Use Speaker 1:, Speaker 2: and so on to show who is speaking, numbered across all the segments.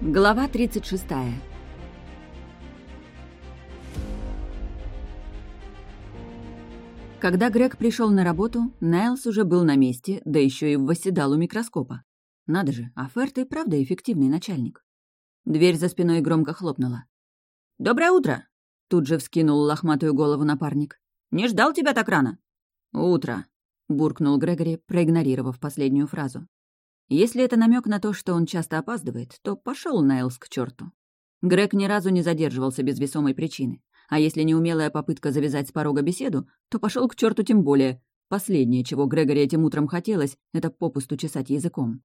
Speaker 1: Глава 36. Когда Грег пришел на работу, Найлс уже был на месте, да еще и восседал у микроскопа. Надо же, а правда эффективный начальник. Дверь за спиной громко хлопнула. «Доброе утро!» Тут же вскинул лохматую голову напарник. «Не ждал тебя так рано?» «Утро», — буркнул Грегори, проигнорировав последнюю фразу. Если это намек на то, что он часто опаздывает, то пошел Найлс к черту. Грег ни разу не задерживался без весомой причины. А если неумелая попытка завязать с порога беседу, то пошел к черту тем более. Последнее, чего Грегори этим утром хотелось, это попусту чесать языком.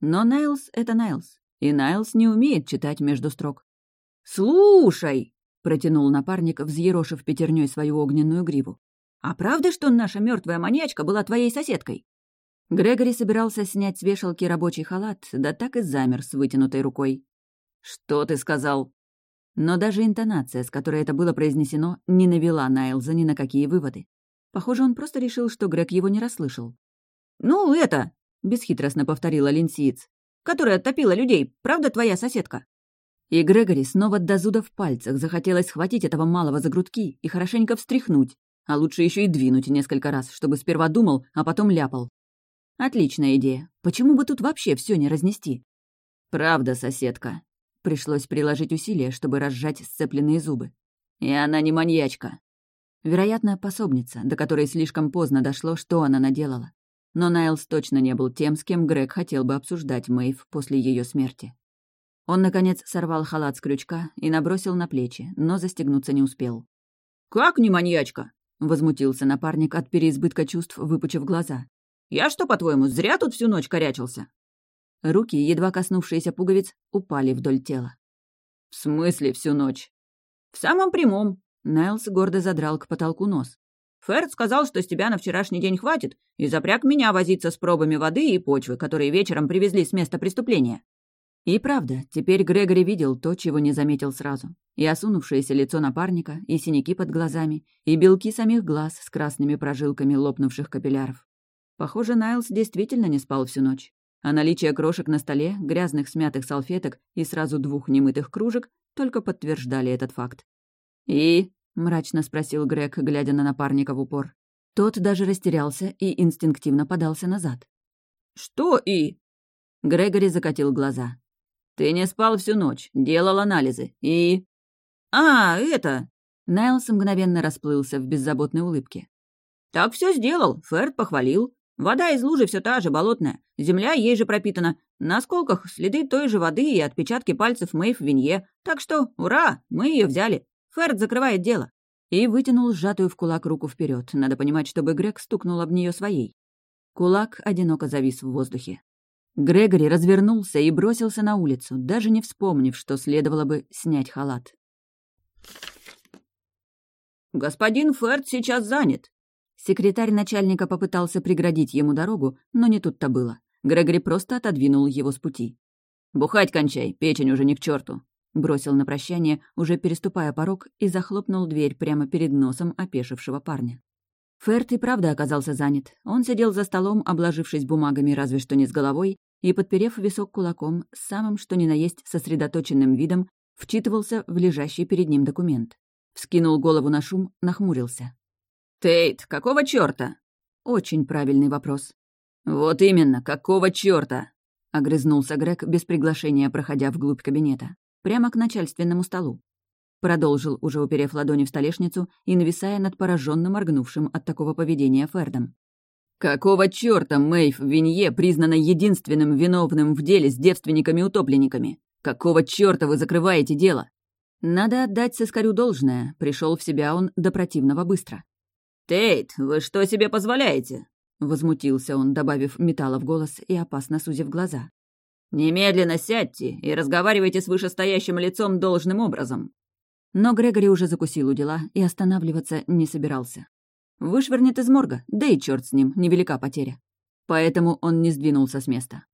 Speaker 1: Но Найлс — это Найлс, и Найлс не умеет читать между строк. «Слушай!» — протянул напарник, взъерошив пятерней свою огненную гриву. «А правда, что наша мертвая маньячка была твоей соседкой?» Грегори собирался снять с вешалки рабочий халат, да так и замер с вытянутой рукой. «Что ты сказал?» Но даже интонация, с которой это было произнесено, не навела Найлза ни на какие выводы. Похоже, он просто решил, что Грег его не расслышал. «Ну, это...» — бесхитростно повторила линсиец. «Которая топила людей, правда твоя соседка?» И Грегори снова до зуда в пальцах захотелось схватить этого малого за грудки и хорошенько встряхнуть, а лучше еще и двинуть несколько раз, чтобы сперва думал, а потом ляпал. Отличная идея. Почему бы тут вообще все не разнести? Правда, соседка. Пришлось приложить усилия, чтобы разжать сцепленные зубы. И она не маньячка. Вероятно, пособница, до которой слишком поздно дошло, что она наделала. Но Найлс точно не был тем, с кем Грег хотел бы обсуждать Мэйв после ее смерти. Он, наконец, сорвал халат с крючка и набросил на плечи, но застегнуться не успел. «Как не маньячка?» — возмутился напарник от переизбытка чувств, выпучив глаза. «Я что, по-твоему, зря тут всю ночь корячился?» Руки, едва коснувшиеся пуговиц, упали вдоль тела. «В смысле всю ночь?» «В самом прямом». Найлс гордо задрал к потолку нос. «Ферд сказал, что с тебя на вчерашний день хватит, и запряг меня возиться с пробами воды и почвы, которые вечером привезли с места преступления». И правда, теперь Грегори видел то, чего не заметил сразу. И осунувшееся лицо напарника, и синяки под глазами, и белки самих глаз с красными прожилками лопнувших капилляров. Похоже, Найлс действительно не спал всю ночь а наличие крошек на столе, грязных смятых салфеток и сразу двух немытых кружек только подтверждали этот факт. «И?» — мрачно спросил Грег, глядя на напарника в упор. Тот даже растерялся и инстинктивно подался назад. «Что «и?» Грегори закатил глаза. «Ты не спал всю ночь, делал анализы, и...» «А, это...» Найлс мгновенно расплылся в беззаботной улыбке. «Так все сделал, Ферд похвалил. Вода из лужи все та же, болотная. Земля ей же пропитана. На осколках следы той же воды и отпечатки пальцев Мэйв Винье. Так что, ура, мы ее взяли. Ферд закрывает дело. И вытянул сжатую в кулак руку вперед. Надо понимать, чтобы Грег стукнул об нее своей. Кулак одиноко завис в воздухе. Грегори развернулся и бросился на улицу, даже не вспомнив, что следовало бы снять халат. «Господин Ферд сейчас занят», Секретарь начальника попытался преградить ему дорогу, но не тут-то было. Грегори просто отодвинул его с пути. «Бухать кончай, печень уже не к черту, бросил на прощание, уже переступая порог, и захлопнул дверь прямо перед носом опешившего парня. Ферт и правда оказался занят. Он сидел за столом, обложившись бумагами разве что не с головой, и, подперев висок кулаком, самым что ни на есть сосредоточенным видом, вчитывался в лежащий перед ним документ. Вскинул голову на шум, нахмурился. «Тейт, какого чёрта?» Очень правильный вопрос. «Вот именно, какого чёрта?» — огрызнулся Грег без приглашения, проходя вглубь кабинета. Прямо к начальственному столу. Продолжил, уже уперев ладони в столешницу и нависая над пораженно моргнувшим от такого поведения Фердом. «Какого чёрта Мэйв Винье признана единственным виновным в деле с девственниками-утопленниками? Какого чёрта вы закрываете дело?» Надо отдать сыскарю должное, пришел в себя он до противного быстро. «Тейт, вы что себе позволяете?» — возмутился он, добавив металла в голос и опасно сузив глаза. «Немедленно сядьте и разговаривайте с вышестоящим лицом должным образом». Но Грегори уже закусил у дела и останавливаться не собирался. Вышвырнет из морга, да и черт с ним, невелика потеря. Поэтому он не сдвинулся с места.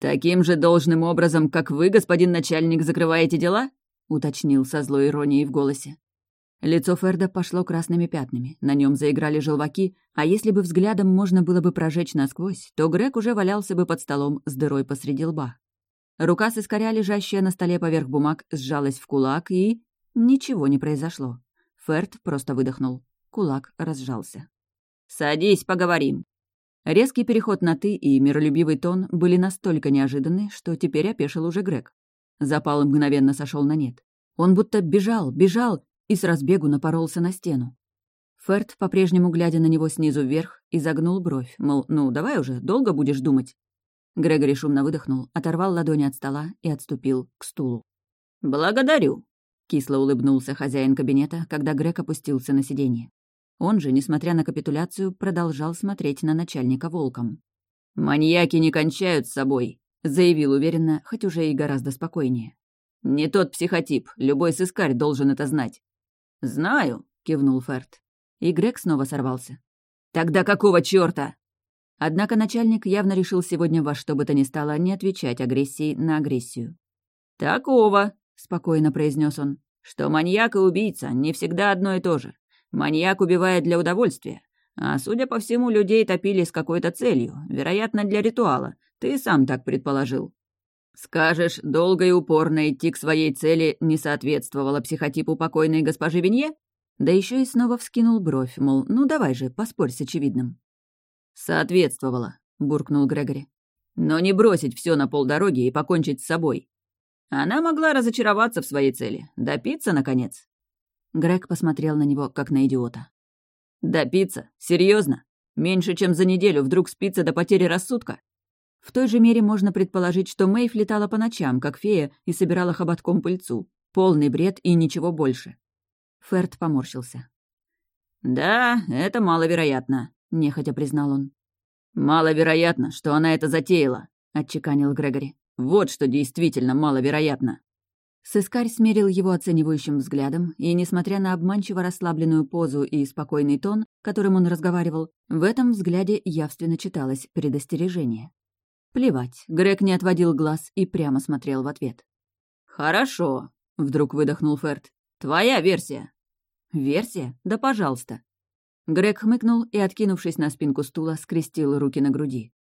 Speaker 1: «Таким же должным образом, как вы, господин начальник, закрываете дела?» — уточнил со злой иронией в голосе. Лицо Ферда пошло красными пятнами, на нем заиграли желваки, а если бы взглядом можно было бы прожечь насквозь, то Грег уже валялся бы под столом с дырой посреди лба. Рука с искоря, лежащая на столе поверх бумаг, сжалась в кулак, и... Ничего не произошло. Ферд просто выдохнул. Кулак разжался. «Садись, поговорим». Резкий переход на «ты» и миролюбивый тон были настолько неожиданны, что теперь опешил уже Грег. Запал мгновенно сошел на нет. Он будто бежал, бежал и с разбегу напоролся на стену. Ферд, по-прежнему глядя на него снизу вверх, изогнул бровь, мол, ну, давай уже, долго будешь думать. Грегори шумно выдохнул, оторвал ладони от стола и отступил к стулу. «Благодарю», — кисло улыбнулся хозяин кабинета, когда Грег опустился на сиденье. Он же, несмотря на капитуляцию, продолжал смотреть на начальника волком. «Маньяки не кончают с собой», — заявил уверенно, хоть уже и гораздо спокойнее. «Не тот психотип, любой сыскарь должен это знать». «Знаю», — кивнул Ферд. И Грег снова сорвался. «Тогда какого чёрта?» Однако начальник явно решил сегодня во что бы то ни стало не отвечать агрессии на агрессию. «Такого», — спокойно произнес он, — «что маньяк и убийца не всегда одно и то же. Маньяк убивает для удовольствия, а, судя по всему, людей топили с какой-то целью, вероятно, для ритуала. Ты сам так предположил». «Скажешь, долго и упорно идти к своей цели не соответствовало психотипу покойной госпожи Винье?» Да еще и снова вскинул бровь, мол, ну давай же, поспорь с очевидным. «Соответствовало», — буркнул Грегори. «Но не бросить все на полдороги и покончить с собой. Она могла разочароваться в своей цели. Допиться, наконец». Грег посмотрел на него, как на идиота. «Допиться? Серьезно? Меньше чем за неделю вдруг спится до потери рассудка?» В той же мере можно предположить, что Мэйв летала по ночам, как фея, и собирала хоботком пыльцу. Полный бред и ничего больше. Ферд поморщился. «Да, это маловероятно», — нехотя признал он. «Маловероятно, что она это затеяла», — отчеканил Грегори. «Вот что действительно маловероятно». Сыскарь смерил его оценивающим взглядом, и, несмотря на обманчиво расслабленную позу и спокойный тон, которым он разговаривал, в этом взгляде явственно читалось предостережение. Плевать, Грег не отводил глаз и прямо смотрел в ответ. «Хорошо», — вдруг выдохнул Ферд. «Твоя версия». «Версия? Да пожалуйста». Грег хмыкнул и, откинувшись на спинку стула, скрестил руки на груди.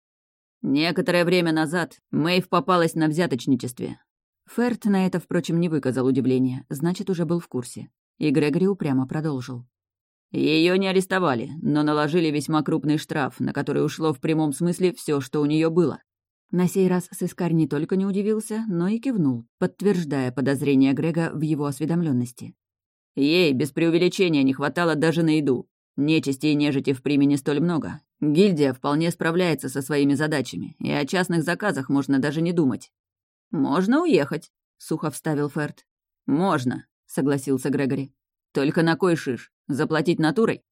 Speaker 1: «Некоторое время назад Мэйв попалась на взяточничестве». Ферт на это, впрочем, не выказал удивления, значит, уже был в курсе. И Грегори упрямо продолжил. Ее не арестовали, но наложили весьма крупный штраф, на который ушло в прямом смысле все, что у нее было. На сей раз сыскарь не только не удивился, но и кивнул, подтверждая подозрения Грега в его осведомленности. Ей без преувеличения не хватало даже на еду. Нечисти и нежити в примене столь много. Гильдия вполне справляется со своими задачами, и о частных заказах можно даже не думать. «Можно уехать», — сухо вставил Ферд. «Можно», — согласился Грегори. «Только на кой шиш? Заплатить натурой?»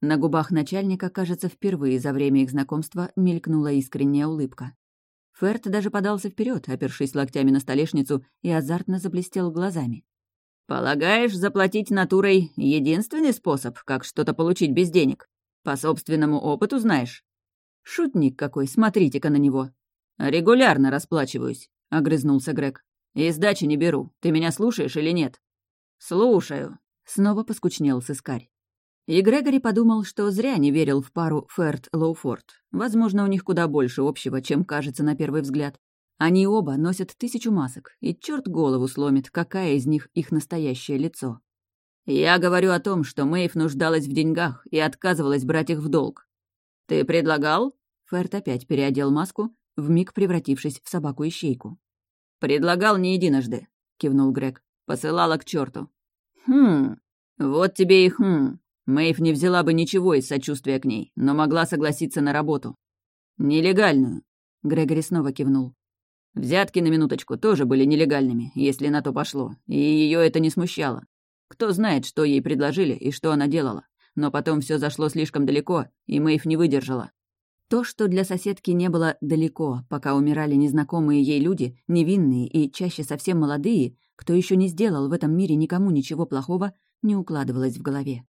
Speaker 1: На губах начальника, кажется, впервые за время их знакомства мелькнула искренняя улыбка. Ферд даже подался вперед, опершись локтями на столешницу, и азартно заблестел глазами. «Полагаешь, заплатить натурой — единственный способ, как что-то получить без денег? По собственному опыту знаешь?» «Шутник какой, смотрите-ка на него!» «Регулярно расплачиваюсь», — огрызнулся Грег. «И сдачи не беру. Ты меня слушаешь или нет?» «Слушаю», — снова поскучнел сыскарь. И Грегори подумал, что зря не верил в пару Ферт-Лоуфорд. Возможно, у них куда больше общего, чем кажется на первый взгляд. Они оба носят тысячу масок, и черт голову сломит, какая из них их настоящее лицо. Я говорю о том, что Мэйв нуждалась в деньгах и отказывалась брать их в долг. Ты предлагал? Ферт опять переодел маску, вмиг превратившись в собаку-ищейку. «Предлагал не единожды», — кивнул Грег. «Посылала к черту. «Хм, вот тебе и хм. Мэйв не взяла бы ничего из сочувствия к ней, но могла согласиться на работу. Нелегальную». Грегори снова кивнул. Взятки на минуточку тоже были нелегальными, если на то пошло, и ее это не смущало. Кто знает, что ей предложили и что она делала. Но потом все зашло слишком далеко, и Мэйв не выдержала. То, что для соседки не было далеко, пока умирали незнакомые ей люди, невинные и чаще совсем молодые, кто еще не сделал в этом мире никому ничего плохого, не укладывалось в голове.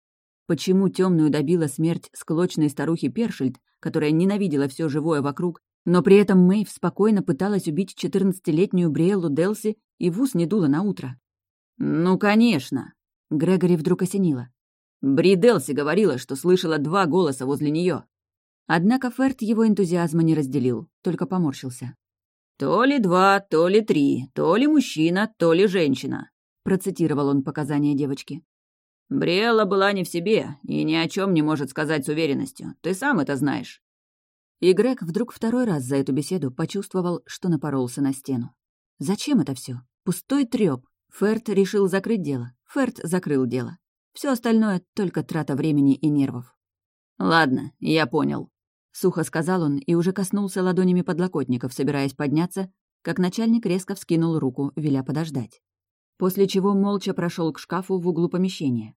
Speaker 1: Почему темную добила смерть склочной старухи Першельд, которая ненавидела все живое вокруг но при этом Мэйв спокойно пыталась убить четырнадцатилетнюю Бриэллу Делси и в ус не дула на утро. «Ну, конечно!» — Грегори вдруг осенило. Бри Делси говорила, что слышала два голоса возле нее. Однако Ферт его энтузиазма не разделил, только поморщился. То ли два, то ли три, то ли мужчина, то ли женщина», — процитировал он показания девочки. «Бриэлла была не в себе и ни о чем не может сказать с уверенностью. Ты сам это знаешь». И Грег вдруг второй раз за эту беседу почувствовал, что напоролся на стену. Зачем это все? Пустой трёп. Ферт решил закрыть дело. Ферт закрыл дело. Все остальное — только трата времени и нервов. «Ладно, я понял», — сухо сказал он и уже коснулся ладонями подлокотников, собираясь подняться, как начальник резко вскинул руку, веля подождать. После чего молча прошел к шкафу в углу помещения.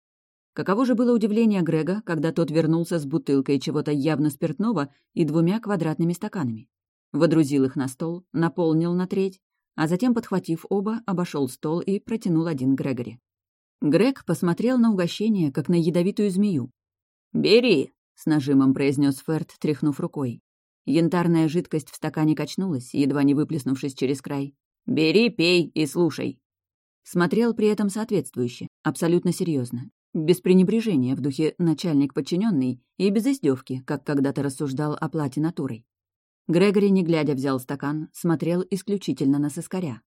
Speaker 1: Каково же было удивление Грега, когда тот вернулся с бутылкой чего-то явно спиртного и двумя квадратными стаканами. Водрузил их на стол, наполнил на треть, а затем, подхватив оба, обошел стол и протянул один Грегори. Грег посмотрел на угощение, как на ядовитую змею. «Бери!» — с нажимом произнес Ферд, тряхнув рукой. Янтарная жидкость в стакане качнулась, едва не выплеснувшись через край. «Бери, пей и слушай!» Смотрел при этом соответствующе, абсолютно серьезно, без пренебрежения в духе начальник подчиненный и без издевки, как когда-то рассуждал о плате натурой. Грегори, не глядя, взял стакан, смотрел исключительно на сыскаря.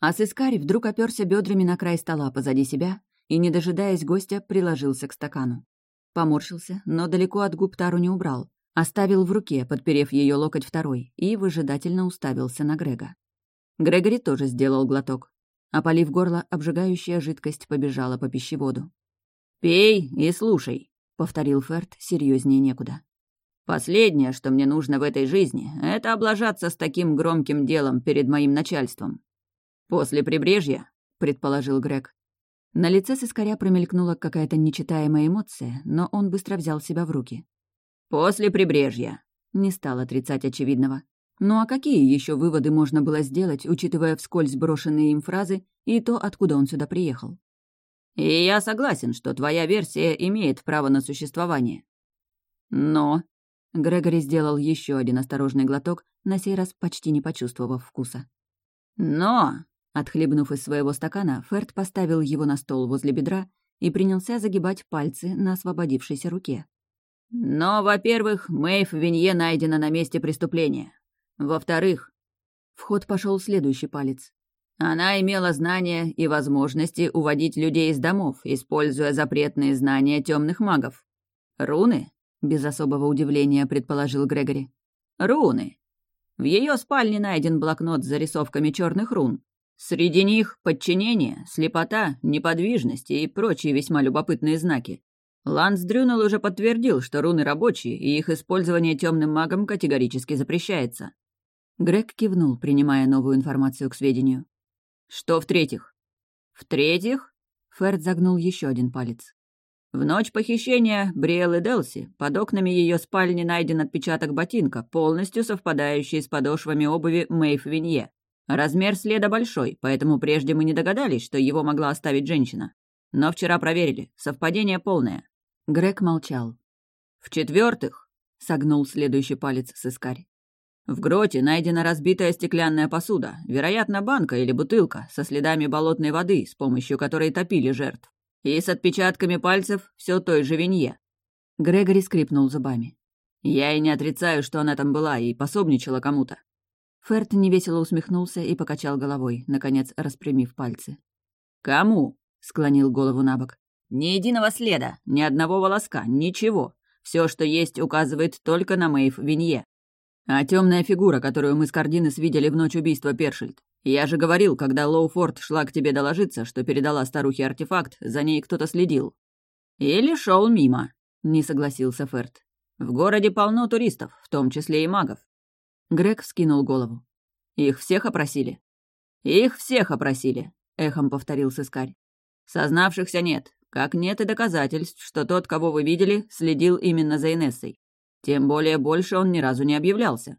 Speaker 1: А сыскарь вдруг оперся бедрами на край стола позади себя и, не дожидаясь гостя, приложился к стакану. Поморщился, но далеко от губ тару не убрал. Оставил в руке, подперев ее локоть второй, и выжидательно уставился на Грега. Грегори тоже сделал глоток. Опалив горло, обжигающая жидкость побежала по пищеводу. «Пей и слушай», — повторил Ферд, серьезнее некуда. «Последнее, что мне нужно в этой жизни, это облажаться с таким громким делом перед моим начальством. «После прибрежья», — предположил Грег. На лице сыскаря промелькнула какая-то нечитаемая эмоция, но он быстро взял себя в руки. «После прибрежья», — не стал отрицать очевидного. Ну а какие еще выводы можно было сделать, учитывая вскользь брошенные им фразы и то, откуда он сюда приехал? «И я согласен, что твоя версия имеет право на существование». «Но...» Грегори сделал еще один осторожный глоток, на сей раз почти не почувствовав вкуса. «Но...» Отхлебнув из своего стакана, Ферд поставил его на стол возле бедра и принялся загибать пальцы на освободившейся руке. «Но, во-первых, Мэйв Винье найдена на месте преступления. Во-вторых...» В ход пошел следующий палец. «Она имела знания и возможности уводить людей из домов, используя запретные знания темных магов. Руны?» — без особого удивления предположил Грегори. «Руны. В ее спальне найден блокнот с зарисовками черных рун, Среди них подчинение, слепота, неподвижность и прочие весьма любопытные знаки. Ланс Дрюнел уже подтвердил, что руны рабочие, и их использование темным магом категорически запрещается. Грег кивнул, принимая новую информацию к сведению. Что в-третьих? В-третьих, Ферд загнул еще один палец. В ночь похищения Бриэллы Делси под окнами ее спальни найден отпечаток ботинка, полностью совпадающий с подошвами обуви Мэйв Винье. Размер следа большой, поэтому прежде мы не догадались, что его могла оставить женщина. Но вчера проверили. Совпадение полное. Грег молчал. В-четвертых, согнул следующий палец сыскарь. В гроте найдена разбитая стеклянная посуда, вероятно, банка или бутылка, со следами болотной воды, с помощью которой топили жертв. И с отпечатками пальцев все той же винье. Грегори скрипнул зубами. Я и не отрицаю, что она там была и пособничала кому-то. Ферд невесело усмехнулся и покачал головой, наконец распрямив пальцы. «Кому?» — склонил голову на бок. «Ни единого следа, ни одного волоска, ничего. Все, что есть, указывает только на Мэйв Винье. А темная фигура, которую мы с Кардинес видели в ночь убийства Першильд. Я же говорил, когда Лоуфорд шла к тебе доложиться, что передала старухе артефакт, за ней кто-то следил. Или шел мимо, не согласился Ферд. В городе полно туристов, в том числе и магов. Грег вскинул голову. «Их всех опросили?» «Их всех опросили», — эхом повторил сыскарь. «Сознавшихся нет, как нет и доказательств, что тот, кого вы видели, следил именно за Инессой. Тем более больше он ни разу не объявлялся».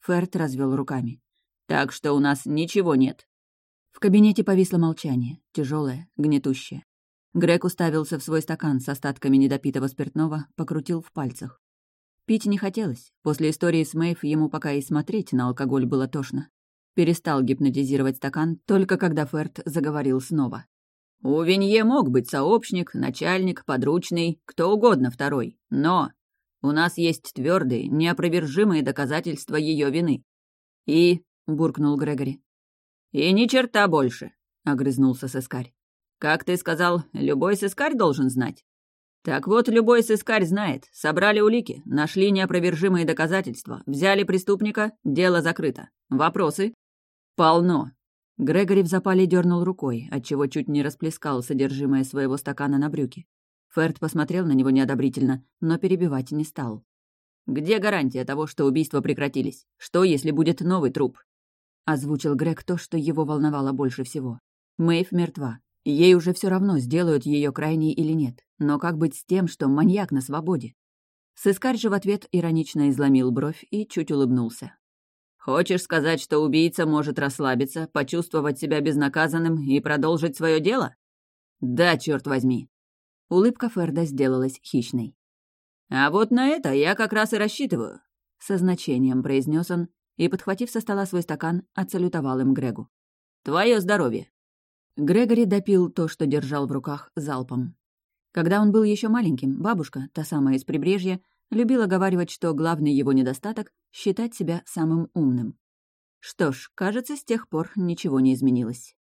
Speaker 1: Ферт развел руками. «Так что у нас ничего нет». В кабинете повисло молчание, тяжелое, гнетущее. Грег уставился в свой стакан с остатками недопитого спиртного, покрутил в пальцах. Пить не хотелось. После истории с Мэйв ему пока и смотреть на алкоголь было тошно. Перестал гипнотизировать стакан, только когда Ферд заговорил снова. «У Винье мог быть сообщник, начальник, подручный, кто угодно второй. Но у нас есть твердые, неопровержимые доказательства ее вины. И буркнул Грегори.
Speaker 2: «И ни черта больше», — огрызнулся сыскарь. «Как ты сказал, любой сыскарь должен знать?» «Так вот, любой сыскарь знает. Собрали улики, нашли неопровержимые доказательства, взяли преступника, дело закрыто. Вопросы?» «Полно».
Speaker 1: Грегори в запале дернул рукой, отчего чуть не расплескал содержимое своего стакана на брюки. Ферд посмотрел на него неодобрительно, но перебивать не стал.
Speaker 2: «Где гарантия того, что убийства прекратились? Что, если будет новый труп?»
Speaker 1: Озвучил Грег то, что его волновало больше всего. Мэйв мертва. Ей уже все равно, сделают ее крайней или нет. Но как быть с тем, что маньяк на свободе? Сыскарь же в ответ иронично изломил бровь и чуть улыбнулся.
Speaker 2: «Хочешь сказать, что убийца может расслабиться, почувствовать себя безнаказанным и продолжить свое дело?» «Да, черт возьми!»
Speaker 1: Улыбка Ферда сделалась хищной.
Speaker 2: «А вот на это я как раз и рассчитываю», —
Speaker 1: со значением произнес он и, подхватив со стола свой стакан, отсалютовал им Грегу.
Speaker 2: «Твое здоровье!»
Speaker 1: Грегори допил то, что держал в руках, залпом. Когда он был еще маленьким, бабушка, та самая из прибрежья, любила говаривать, что главный его недостаток — считать себя самым умным. Что ж, кажется, с тех пор ничего не изменилось.